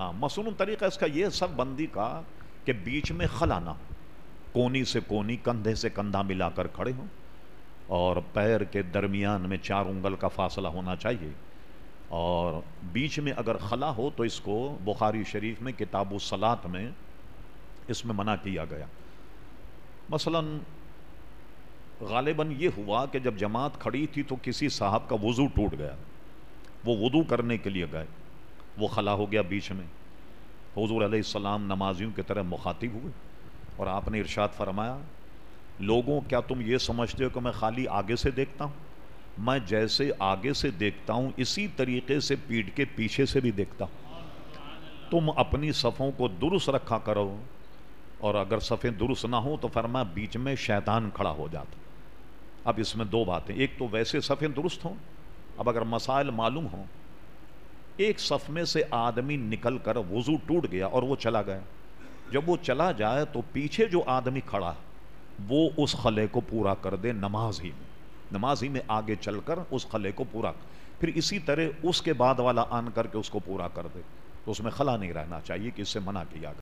ہاں مصنون طریقہ اس کا یہ سب بندی کا کہ بیچ میں خلا نہ ہو کونی سے کونی، کندھے سے کندھا ملا کر کھڑے ہوں۔ اور پیر کے درمیان میں چار انگل کا فاصلہ ہونا چاہیے۔ اور بیچ میں اگر خلا ہو تو اس کو بخاری شریف میں، کتاب الصلاط میں اس میں منع کیا گیا۔ مثلا غالباً یہ ہوا کہ جب جماعت کھڑی تھی تو کسی صاحب کا وضو ٹوٹ گیا۔ وہ وضو کرنے کے لیے گئے۔ وہ خلا ہو گیا بیچ میں۔ حضور علیہ السلام نمازیوں کی طرح مخاطب ہوئے اور آپ نے ارشاد فرمایا، لوگوں، کیا تم یہ سمجھتے ہو کہ میں خالی آگے سے دیکھتا ہوں؟ میں جیسے آگے سے دیکھتا ہوں، اسی طریقے سے پیٹ کے پیچھے سے بھی دیکھتا ہوں۔ تم اپنی صفوں کو درست رکھا کرو، اور اگر صفیں درست نہ ہوں تو فرما، بیچ میں شیطان کھڑا ہو جاتا۔ اب اس میں دو باتیں، ایک تو ویسے صفیں درست ہوں، اب اگر مسائل معلوم ہوں ایک صف میں سے آدمی نکل کر وضو ٹوٹ گیا اور وہ چلا گیا۔ جب وہ چلا جائے تو پیچھے جو آدمی کھڑا وہ اس خلے کو پورا کر دے نماز ہی میں۔ نماز ہی میں آگے چل کر اس خلے کو پورا۔ پھر اسی طرح اس کے بعد والا آن کر کے اس کو پورا کر دے۔ تو اس میں خلا نہیں رہنا چاہیے کہ اس سے منع کیا گیا۔